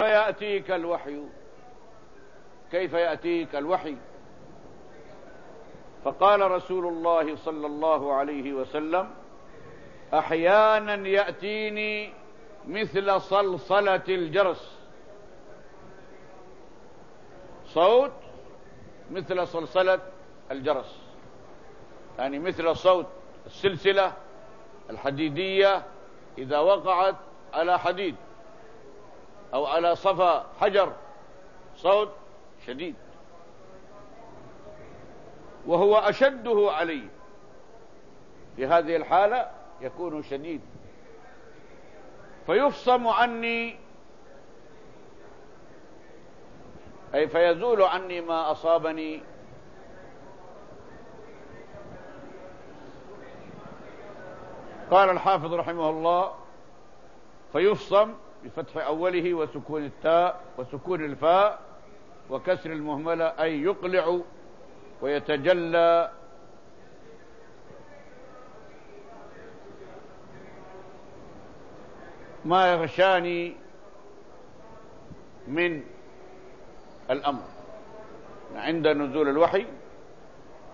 يأتيك الوحي؟ كيف يأتيك الوحي؟ فقال رسول الله صلى الله عليه وسلم أحيانا يأتيني مثل صلصلة الجرس. صوت مثل صلصلة الجرس. يعني مثل صوت السلسلة الحديدية إذا وقعت على حديد. أو على صفا حجر صوت شديد. وهو أشده علي. في هذه الحالة يكون شديد. فيفصم عني أي فيزول عني ما أصابني. قال الحافظ رحمه الله فيفصم بفتح أوله وسكون التاء وسكون الفاء وكسر المهملة أي يقلع ويتجلى. ما يغشاني من الأمر؟ عند نزول الوحي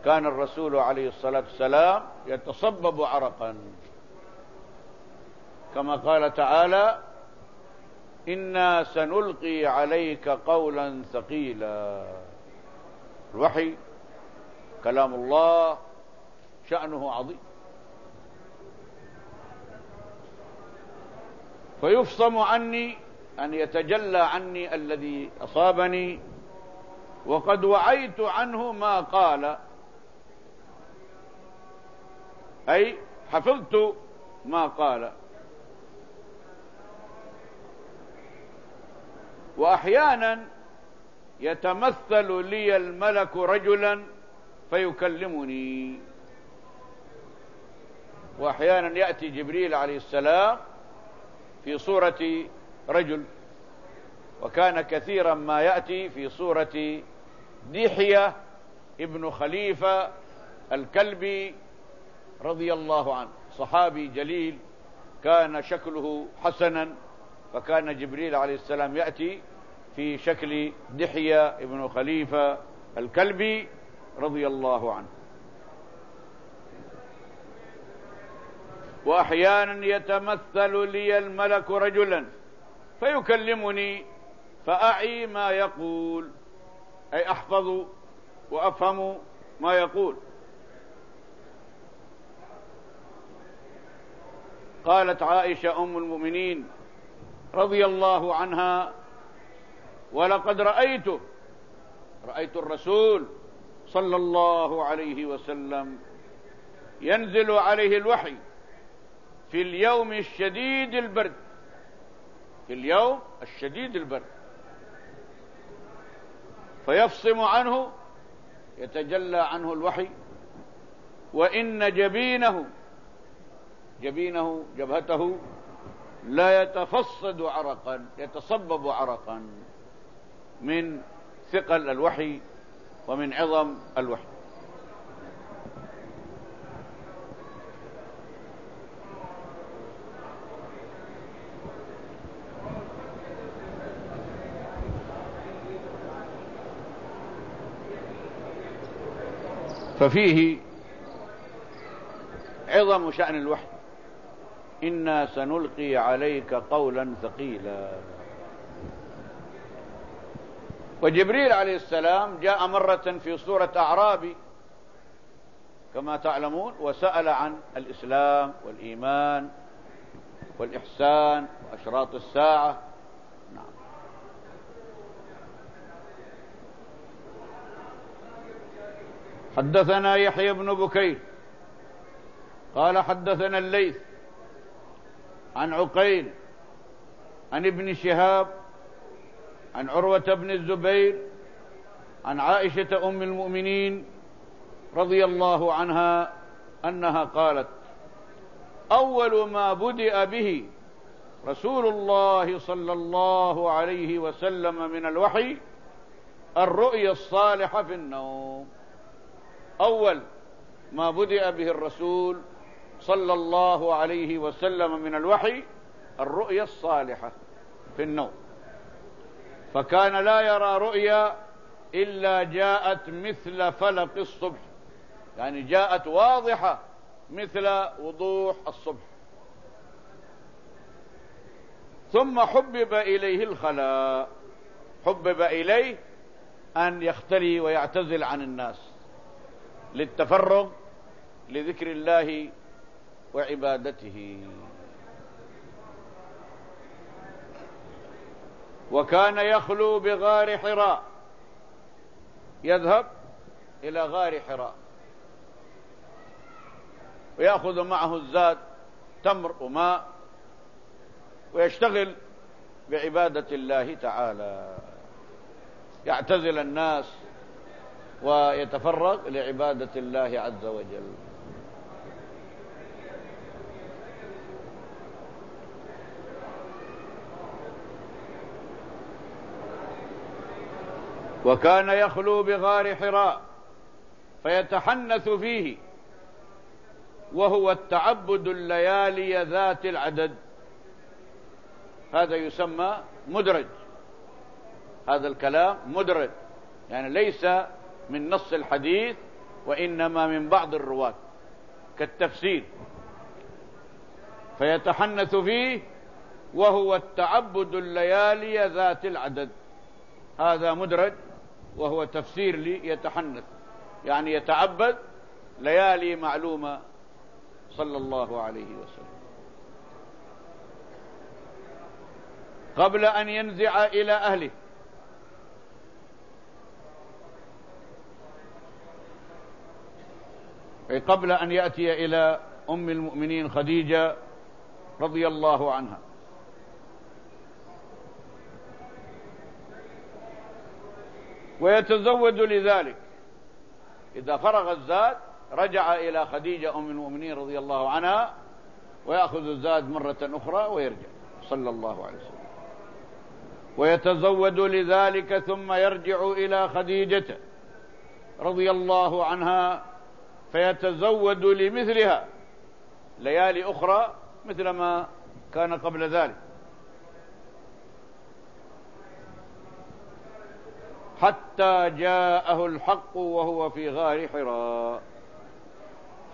كان الرسول عليه الصلاة والسلام يتصبب عرقا. كما قال تعالى إنا سنلقي عليك قولا ثقيلا. الوحي كلام الله شأنه عظيم. فيفصم عني أن يتجلى عني الذي أصابني وقد وعيت عنه ما قال. أي حفظت ما قال. وأحيانا يتمثل لي الملك رجلا فيكلمني. وأحيانا يأتي جبريل عليه السلام في صورة رجل وكان كثيرا ما يأتي في صورة دحيه ابن خليفة الكلبي رضي الله عنه. صحابي جليل كان شكله حسنا فكان جبريل عليه السلام يأتي في شكل دحية ابن خليفة الكلبي رضي الله عنه. وأحيانا يتمثل لي الملك رجلا فيكلمني فأعي ما يقول أي أحفظ وأفهم ما يقول. قالت عائشة أم المؤمنين رضي الله عنها ولقد رأيته. رأيت الرسول صلى الله عليه وسلم ينزل عليه الوحي في اليوم الشديد البرد. في اليوم الشديد البرد. فيفصم عنه يتجلى عنه الوحي. وإن جبينه جبينه جبهته لا يتفصد عرقا يتصبب عرقا من ثقل الوحي ومن عظم الوحي. ففيه عظم شأن الوحي. إنا سنلقي عليك قولا ثقيلا. وجبريل عليه السلام جاء مرة في صورة أعرابي كما تعلمون وسأل عن الإسلام والإيمان والإحسان وأشراط الساعة. نعم. حدثنا يحيى بن بكير قال حدثنا الليث عن عقيل عن ابن شهاب عن عروة بن الزبير عن عائشة أم المؤمنين رضي الله عنها أنها قالت أول ما بدأ به رسول الله صلى الله عليه وسلم من الوحي الرؤيا الصالحة في النوم. أول ما بدأ به الرسول صلى الله عليه وسلم من الوحي الرؤيا الصالحة في النوم. فكان لا يرى رؤيا إلا جاءت مثل فلق الصبح. يعني جاءت واضحة مثل وضوح الصبح. ثم حبب إليه الخلاء. حبب إليه أن يختلي ويعتزل عن الناس للتفرغ لذكر الله وعبادته. وكان يخلو بغار حراء. يذهب إلى غار حراء. ويأخذ معه الزاد تمر وماء. ويشتغل بعبادة الله تعالى. يعتزل الناس ويتفرغ لعبادة الله عز وجل. وكان يخلو بغار حراء فيتحنث فيه وهو التعبد الليالي ذات العدد. هذا يسمى مدرج. هذا الكلام مدرج يعني ليس من نص الحديث وإنما من بعض الرواة كالتفسير. فيتحنث فيه وهو التعبد الليالي ذات العدد. هذا مدرج وهو تفسير لي يتحنث يعني يتعبد ليالي معلومة صلى الله عليه وسلم. قبل أن ينزع إلى أهله. أي قبل أن يأتي إلى أم المؤمنين خديجة رضي الله عنها. ويتزود لذلك. إذا فرغ الزاد رجع إلى خديجة أم المؤمنين رضي الله عنها ويأخذ الزاد مرة أخرى ويرجع. صلى الله عليه وسلم. ويتزود لذلك ثم يرجع إلى خديجة رضي الله عنها فيتزود لمثلها. ليالي أخرى مثل ما كان قبل ذلك. حتى جاءه الحق وهو في غار حراء.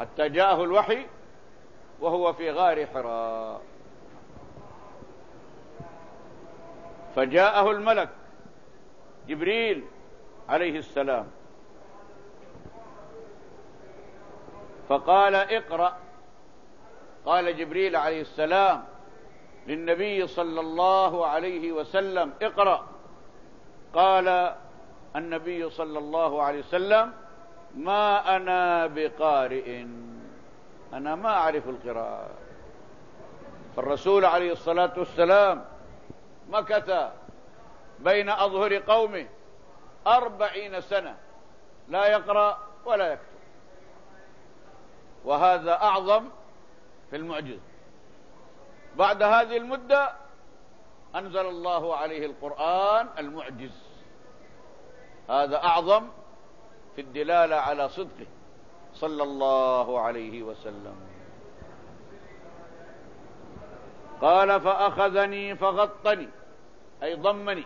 حتى جاءه الوحي وهو في غار حراء. فجاءه الملك جبريل عليه السلام. فقال اقرأ. قال جبريل عليه السلام للنبي صلى الله عليه وسلم اقرأ. قال النبي صلى الله عليه وسلم ما أنا بقارئ. أنا ما أعرف القراءة. فالرسول عليه الصلاة والسلام مكث بين أظهر قومه أربعين سنة لا يقرأ ولا يكتب. وهذا أعظم في المعجز بعد هذه المدة أنزل الله عليه القرآن المعجز. هذا أعظم في الدلالة على صدقه صلى الله عليه وسلم. قال فأخذني فغطني أي ضمني.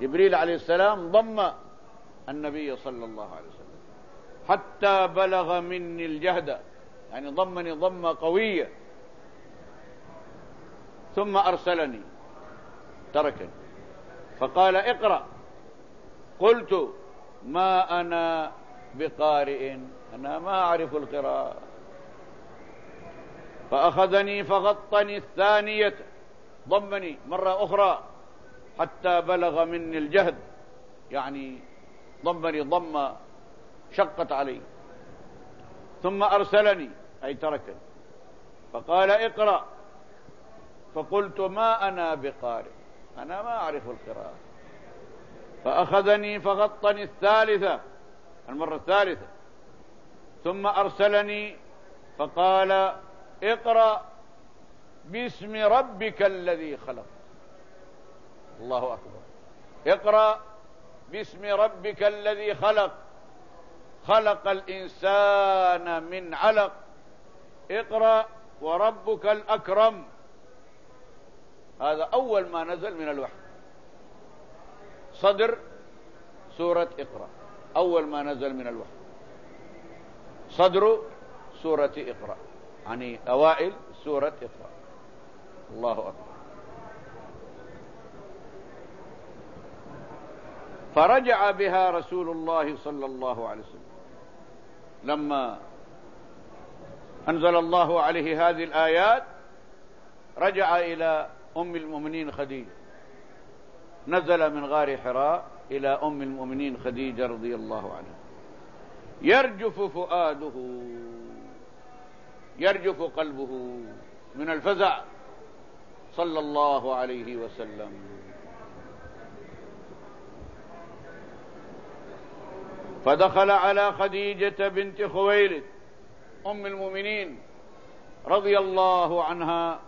جبريل عليه السلام ضم النبي صلى الله عليه وسلم. حتى بلغ مني الجهد يعني ضمني ضمة قوية. ثم أرسلني تركني. فقال اقرأ. قلت ما أنا بقارئ أنا ما أعرف القراءة. فأخذني فغطني الثانية ضمني مرة أخرى حتى بلغ مني الجهد يعني ضمني ضمة شقت علي. ثم أرسلني أي تركني. فقال اقرأ. فقلت ما أنا بقارئ أنا ما أعرف القراءة. فأخذني فغطني الثالثة المرة الثالثة. ثم أرسلني فقال اقرأ باسم ربك الذي خلق. الله أكبر. اقرأ باسم ربك الذي خلق. خلق الإنسان من علق. اقرأ وربك الأكرم. هذا أول ما نزل من الوحي. صدر سورة اقرأ. أول ما نزل من الوحي. صدر سورة اقرأ. يعني أوائل سورة اقرأ. الله أكبر. فرجع بها رسول الله صلى الله عليه وسلم. لما أنزل الله عليه هذه الآيات رجع إلى أم المؤمنين خديجة. نزل من غار حراء إلى أم المؤمنين خديجة رضي الله عنها. يرجف فؤاده يرجف قلبه من الفزع. صلى الله عليه وسلم. فدخل على خديجة بنت خويلد أم المؤمنين رضي الله عنها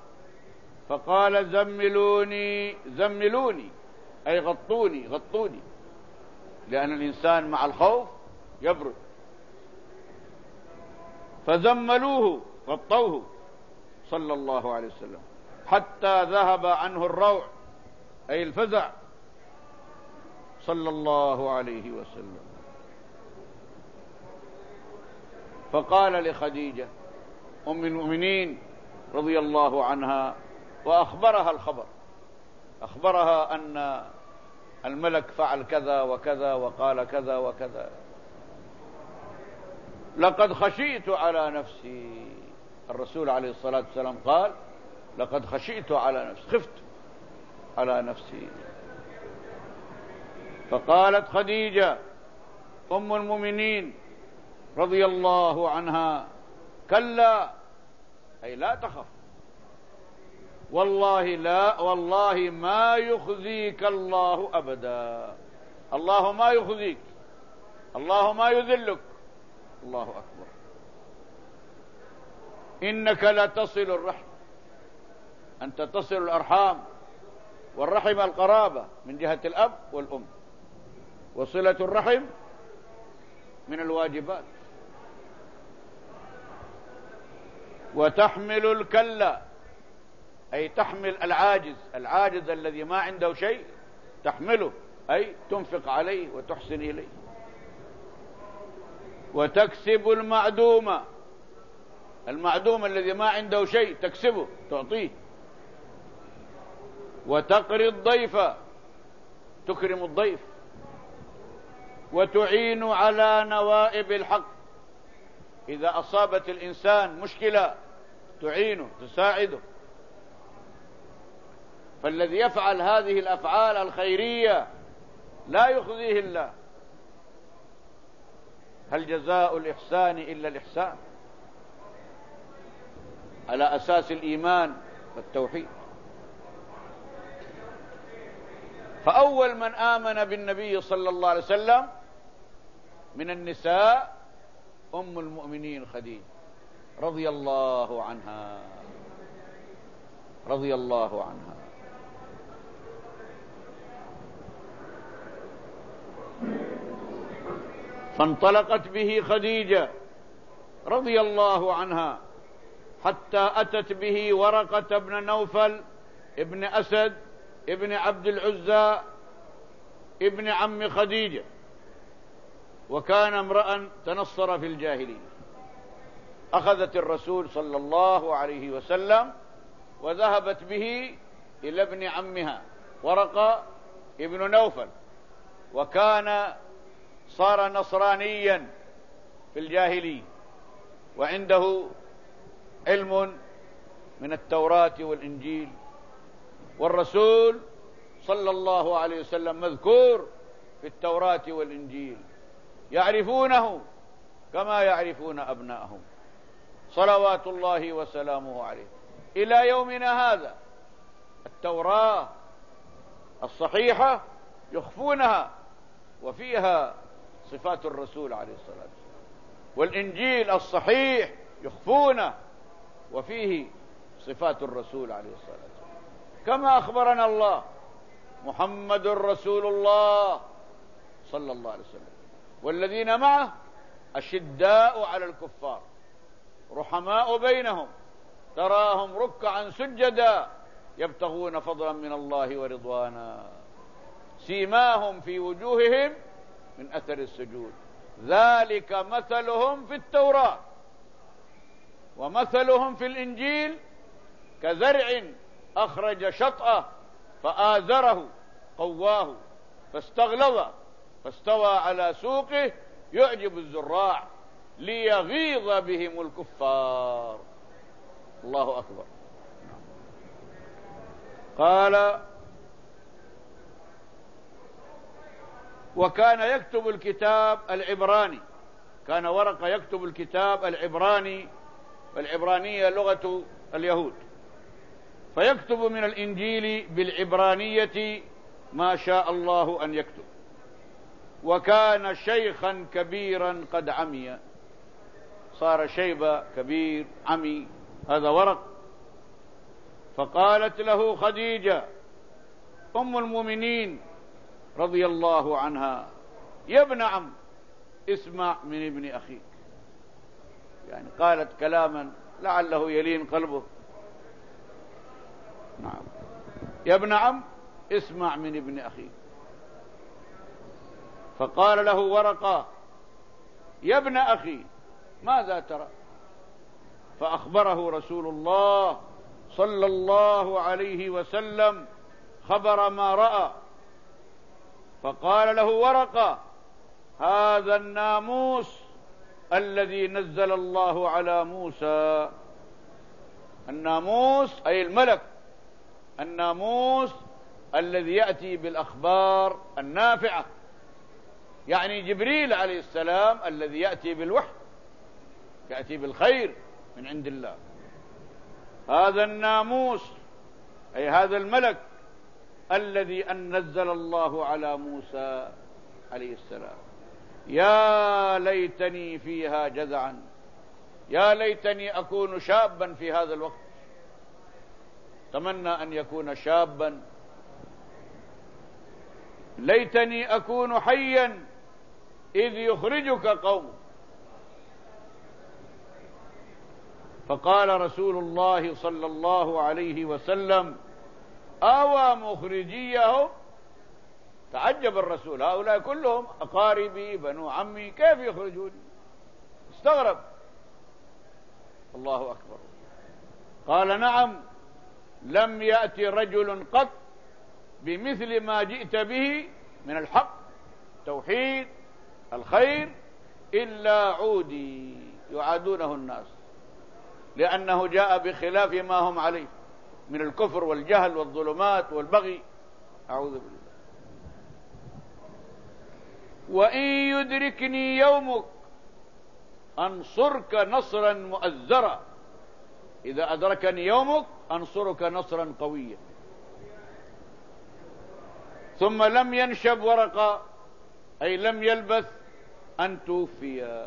فقال زملوني زملوني. أي غطوني غطوني. لأن الإنسان مع الخوف يبرد. فزملوه غطوه. صلى الله عليه وسلم. حتى ذهب عنه الروع أي الفزع. صلى الله عليه وسلم. فقال لخديجة أم المؤمنين رضي الله عنها وأخبرها الخبر. أخبرها أن الملك فعل كذا وكذا وقال كذا وكذا. لقد خشيت على نفسي. الرسول عليه الصلاة والسلام قال لقد خشيت على نفسي. خفت على نفسي. فقالت خديجة أم المؤمنين رضي الله عنها كلا أي لا تخف. والله لا والله ما يخزيك الله أبدا. الله ما يخزيك الله ما يذلك. الله أكبر. إنك لتصل الرحم. أنت تصل الأرحام والرحم القرابة من جهة الأب والأم. وصلة الرحم من الواجبات. وتحمل الكلا أي تحمل العاجز العاجز الذي ما عنده شيء تحمله أي تنفق عليه وتحسن إليه. وتكسب المعدوم المعدوم الذي ما عنده شيء تكسبه تعطيه. وتقري الضيف تكرم الضيف. وتعين على نوائب الحق. إذا أصابت الإنسان مشكلة تعينه تساعده. فالذي يفعل هذه الأفعال الخيرية لا يخزيه الله. هل جزاء الإحسان إلا الإحسان؟ على أساس الإيمان والتوحيد. فأول من آمن بالنبي صلى الله عليه وسلم من النساء أم المؤمنين خديجة رضي الله عنها. رضي الله عنها. فانطلقت به خديجة رضي الله عنها حتى أتت به ورقة بن نوفل ابن أسد ابن عبد العزى ابن عم خديجة. وكان امرأ تنصر في الجاهلية. أخذت الرسول صلى الله عليه وسلم وذهبت به إلى ابن عمها ورقة ابن نوفل. وكان صار نصرانيا في الجاهلية وعنده علم من التوراة والإنجيل. والرسول صلى الله عليه وسلم مذكور في التوراة والإنجيل. يعرفونه كما يعرفون أبناءهم صلوات الله وسلامه عليه. إلى يومنا هذا التوراة الصحيحة يخفونها وفيها صفات الرسول عليه الصلاة والسلام. والإنجيل الصحيح يخفونه وفيه صفات الرسول عليه الصلاة والسلام. كما أخبرنا الله محمد رسول الله صلى الله عليه وسلم. والذين معه أشداء على الكفار رحماء بينهم تراهم ركعا سجدا يبتغون فضلا من الله ورضوانا. سيماهم في وجوههم من أثر السجود. ذلك مثلهم في التوراة. ومثلهم في الإنجيل كزرع أخرج شطأه فآزره قواه فاستغلظ فاستوى على سوقه يعجب الزراع ليغيظ بهم الكفار. الله أكبر. قال وكان يكتب الكتاب العبراني. كان ورقة يكتب الكتاب العبراني والعبرانية لغة اليهود. فيكتب من الإنجيل بالعبرانية ما شاء الله أن يكتب. وكان شيخا كبيرا قد عمي. صار شيبة كبير عمي. هذا ورق. فقالت له خديجة أم المؤمنين رضي الله عنها. يا ابن عم اسمع من ابن أخيك. يعني قالت كلاما لعله يلين قلبه. نعم. يا ابن عم اسمع من ابن أخيك. فقال له ورقة يا ابن أخي ماذا ترى؟ فأخبره رسول الله صلى الله عليه وسلم خبر ما رأى. فقال له ورقة هذا الناموس الذي نزل الله على موسى. الناموس أي الملك. الناموس الذي يأتي بالأخبار النافعة. يعني جبريل عليه السلام الذي يأتي بالوحي يأتي بالخير من عند الله. هذا الناموس أي هذا الملك الذي أن نزل الله على موسى عليه السلام. يا ليتني فيها جزعا. يا ليتني أكون شابا في هذا الوقت. تمنى أن يكون شابا. ليتني أكون حيا. إذ يخرجك قوم. فقال رسول الله صلى الله عليه وسلم أوى مخرجيه تعجب الرسول. هؤلاء كلهم أقاربي بنو عمي. كيف يخرجوني استغرب. الله أكبر. قال نعم لم يأتي رجل قط بمثل ما جئت به من الحق توحيد الخير إلا عودي يعادونه الناس لأنه جاء بخلاف ما هم عليه. من الكفر والجهل والظلمات والبغي. أعوذ بالله. وإن يدركني يومك أنصرك نصرا مؤزرا إذا أدركني يومك أنصرك نصرا قويا. ثم لم ينشب ورقة أي لم يلبث أن توفي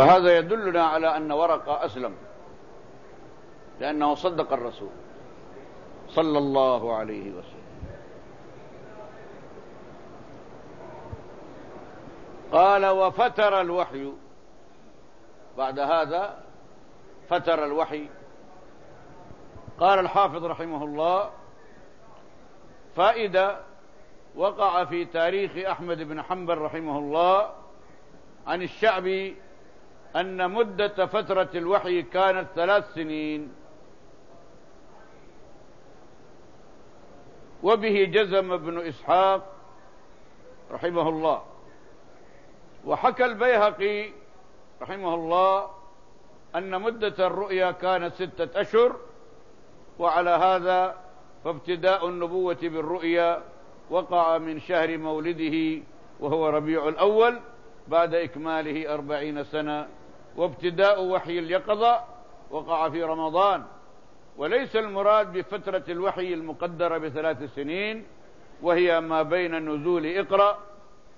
فهذا يدلنا على أن ورقة أسلم لأنه صدق الرسول صلى الله عليه وسلم. قال وفتر الوحي. بعد هذا فتر الوحي. قال الحافظ رحمه الله فائدة وقع في تاريخ أحمد بن حنبل رحمه الله عن الشعبي أن مدة فترة الوحي كانت ثلاث سنين. وبه جزم ابن إسحاق رحمه الله. وحكى البيهقي رحمه الله أن مدة الرؤيا كانت ستة أشهر وعلى هذا فابتداء النبوة بالرؤيا وقع من شهر مولده وهو ربيع الأول بعد إكماله أربعين سنة. وابتداء وحي اليقظة وقع في رمضان. وليس المراد بفترة الوحي المقدرة بثلاث سنين وهي ما بين نزول اقرأ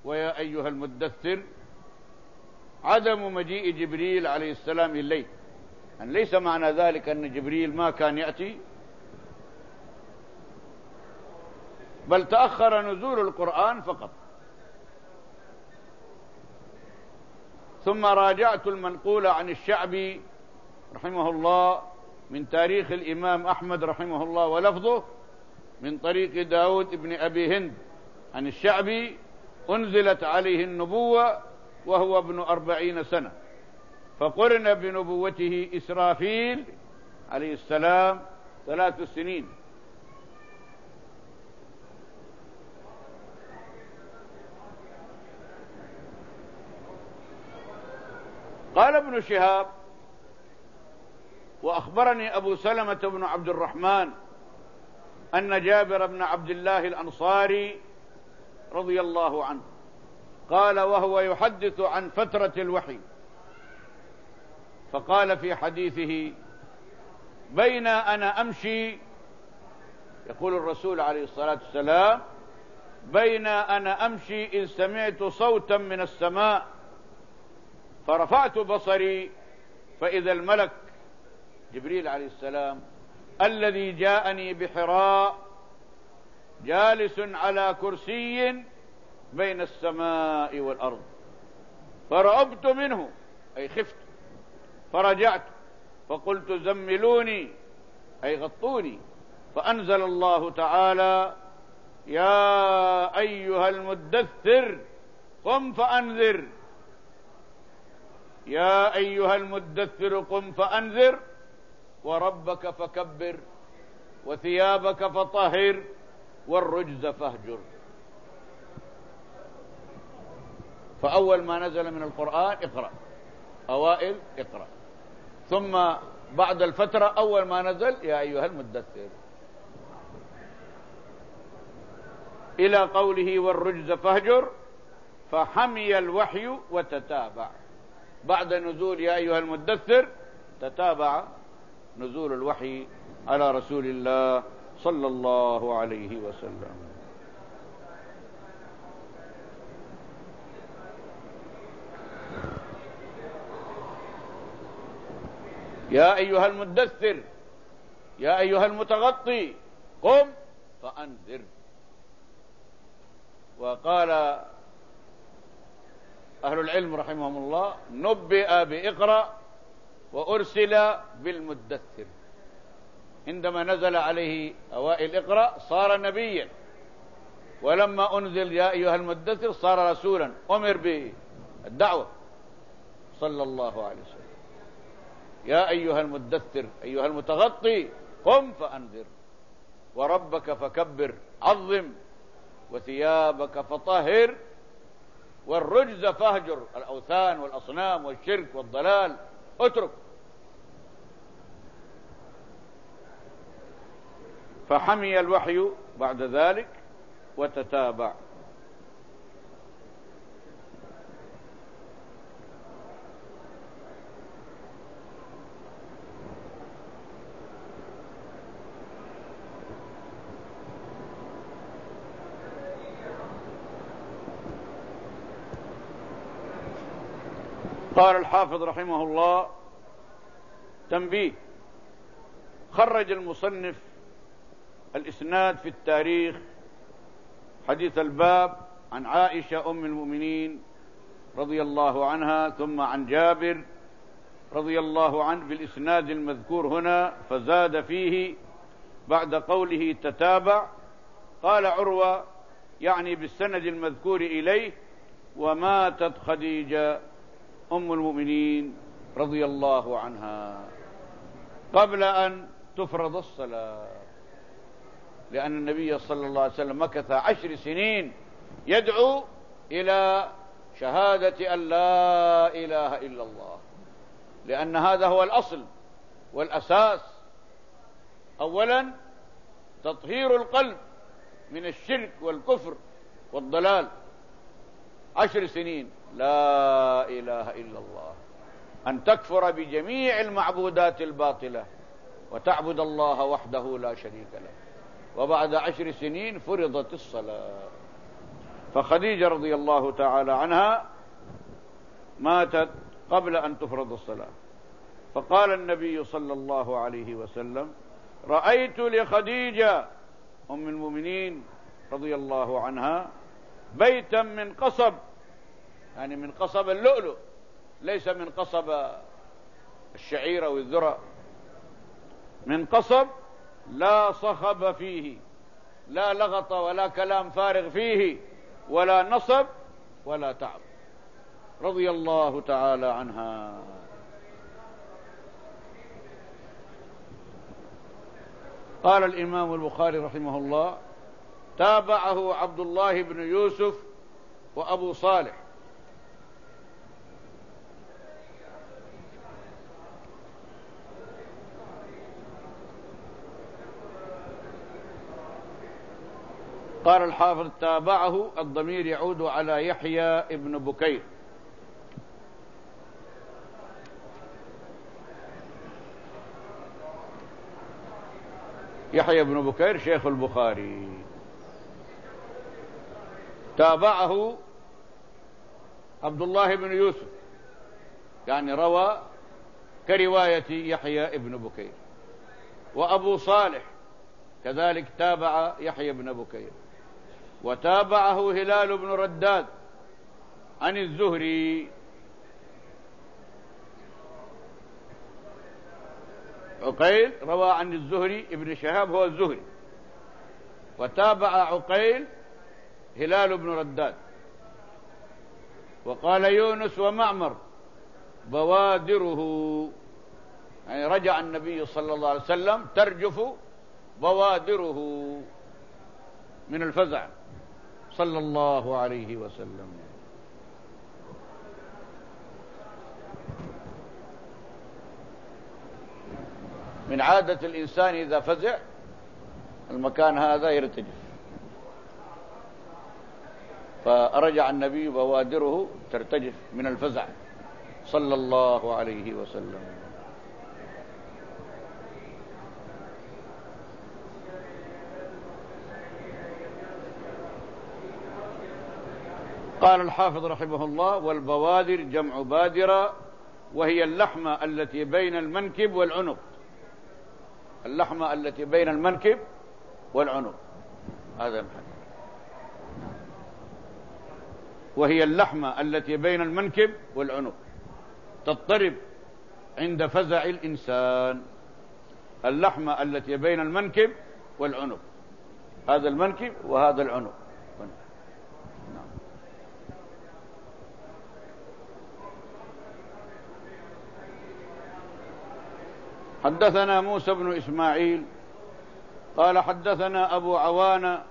ويا أيها المدثر عدم مجيء جبريل عليه السلام إليه. أن ليس معنى ذلك أن جبريل ما كان يأتي بل تأخر نزول القرآن فقط. ثم راجعت المنقول عن الشعبي رحمه الله من تاريخ الإمام أحمد رحمه الله ولفظه من طريق داود بن أبي هند. عن الشعبي أنزلت عليه النبوة وهو ابن أربعين سنة. فقرن بنبوته إسرافيل عليه السلام ثلاث سنين. قال ابن شهاب وأخبرني أبو سلمة بن عبد الرحمن أن جابر بن عبد الله الأنصاري رضي الله عنه قال وهو يحدث عن فترة الوحي. فقال في حديثه بين أنا أمشي يقول الرسول عليه الصلاة والسلام بين أنا أمشي إذ سمعت صوتا من السماء. فرفعت بصري فإذا الملك جبريل عليه السلام الذي جاءني بحراء جالس على كرسي بين السماء والأرض. فرعبت منه أي خفت فرجعت فقلت زملوني أي غطوني. فأنزل الله تعالى يا أيها المدثر قم فأنذر. يا أيها المدثر قم فأنذر وربك فكبر وثيابك فطهر والرجز فاهجر. فأول ما نزل من القرآن اقرأ أوائل اقرأ. ثم بعد الفترة أول ما نزل يا أيها المدثر. إلى قوله والرجز فاهجر فحمي الوحي وتتابع. بعد نزول يا أيها المدثر تتابع نزول الوحي على رسول الله صلى الله عليه وسلم. يا أيها المدثر يا أيها المتغطي قم فأنذر. وقال أهل العلم رحمهم الله نبئ بإقرأ وأرسل بالمدثر. عندما نزل عليه أوائل إقرأ صار نبيا. ولما أنزل يا أيها المدثر صار رسولا. أمر بالدعوة. صلى الله عليه وسلم. يا أيها المدثر أيها المتغطي قم فأنذر. وربك فكبر عظم. وثيابك فطهر. والرجز فاهجر الأوثان والأصنام والشرك والضلال. اترك. فحمي الوحي بعد ذلك وتتابع. قال الحافظ رحمه الله تنبيه. خرج المصنف الإسناد في التاريخ حديث الباب عن عائشة أم المؤمنين رضي الله عنها ثم عن جابر رضي الله عنه بالإسناد المذكور هنا فزاد فيه بعد قوله تتابع. قال عروة يعني بالسند المذكور إليه وماتت خديجة أم المؤمنين رضي الله عنها قبل أن تفرض الصلاة. لأن النبي صلى الله عليه وسلم مكث عشر سنين يدعو إلى شهادة أن لا إله إلا الله. لأن هذا هو الأصل والأساس. أولا تطهير القلب من الشرك والكفر والضلال. عشر سنين. لا إله إلا الله. أن تكفر بجميع المعبودات الباطلة وتعبد الله وحده لا شريك له. وبعد عشر سنين فرضت الصلاة. فخديجة رضي الله تعالى عنها ماتت قبل أن تفرض الصلاة. فقال النبي صلى الله عليه وسلم رأيت لخديجة أم المؤمنين رضي الله عنها بيتا من قصب يعني من قصب اللؤلؤ ليس من قصب الشعير أو الذرة. من قصب لا صخب فيه لا لغط ولا كلام فارغ فيه ولا نصب ولا تعب. رضي الله تعالى عنها. قال الإمام البخاري رحمه الله تابعه عبد الله بن يوسف وأبو صالح. قال الحافظ تابعه الضمير يعود على يحيى ابن بكير. يحيى بن بكير شيخ البخاري. تابعه عبد الله بن يوسف. يعني روى كرواية يحيى بن بكير. وأبو صالح كذلك تابع يحيى بن بكير. وتابعه هلال بن رداد عن الزهري. عقيل روى عن الزهري ابن شهاب هو الزهري. وتابع عقيل هلال بن رداد. وقال يونس ومعمر بوادره. يعني رجع النبي صلى الله عليه وسلم ترجف بوادره من الفزع. صلى الله عليه وسلم. من عادة الإنسان إذا فزع المكان هذا يرتجف. فرجع النبي بوادره ترتجف من الفزع. صلى الله عليه وسلم. قال الحافظ رحمه الله والبوادر جمع بادرة وهي اللحمة التي بين المنكب والعنق اللحمة التي بين المنكب والعنق هذا محل. وهي اللحمة التي بين المنكب والعنق تضطرب عند فزع الإنسان. اللحمة التي بين المنكب والعنق هذا المنكب وهذا العنق حدثنا موسى بن إسماعيل قال حدثنا أبو عوانة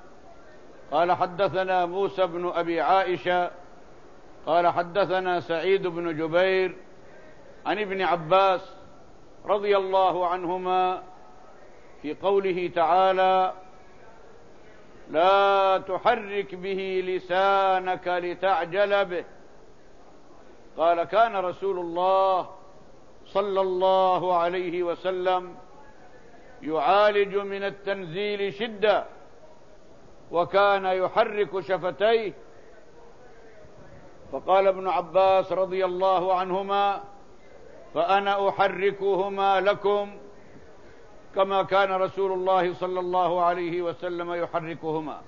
قال حدثنا موسى بن أبي عائشة قال حدثنا سعيد بن جبير عن ابن عباس رضي الله عنهما في قوله تعالى لا تحرك به لسانك لتعجل به قال كان رسول الله صلى الله عليه وسلم يعالج من التنزيل شدة وكان يحرك شفتيه. فقال ابن عباس رضي الله عنهما فأنا أحركهما لكم كما كان رسول الله صلى الله عليه وسلم يحركهما.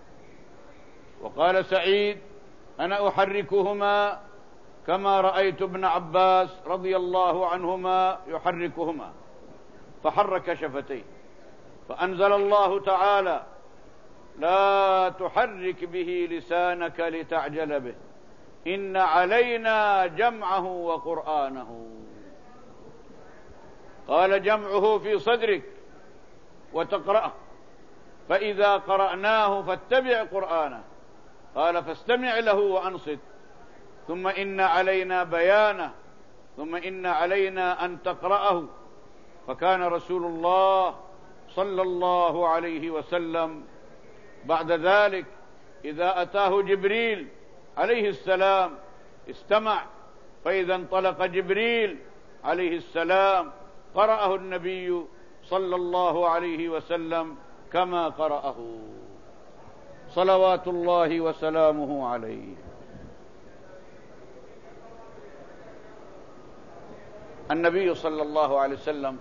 وقال سعيد أنا أحركهما كما رأيت ابن عباس رضي الله عنهما يحركهما فحرك شفتيه فأنزل الله تعالى لا تحرك به لسانك لتعجل به إن علينا جمعه وقرآنه. قال جمعه في صدرك وتقرأه فإذا قرأناه فاتبع قرآنه. قال فاستمع له وأنصت. ثم إن علينا بيانه ثم إن علينا أن تقرأه. فكان رسول الله صلى الله عليه وسلم بعد ذلك إذا أتاه جبريل عليه السلام استمع. فإذا انطلق جبريل عليه السلام قرأه النبي صلى الله عليه وسلم كما قرأه. صلوات الله وسلامه عليه. النبي صلى الله عليه وسلم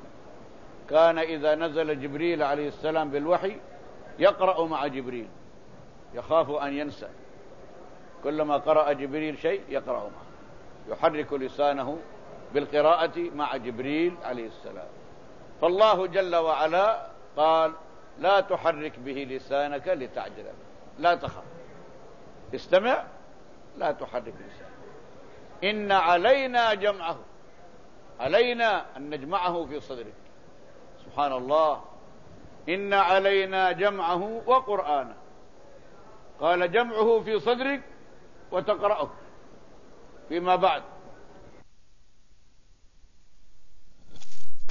كان إذا نزل جبريل عليه السلام بالوحي يقرأ مع جبريل يخاف أن ينسى. كلما قرأ جبريل شيء يقرأ معه يحرك لسانه بالقراءة مع جبريل عليه السلام. فالله جل وعلا قال لا تحرك به لسانك لتعجل لا تخف استمع لا تحرك لسانك. إن علينا جمعه. علينا أن نجمعه في صدرك سبحان الله. إن علينا جمعه وقرآنه. قال جمعه في صدرك وتقرأه. فيما بعد.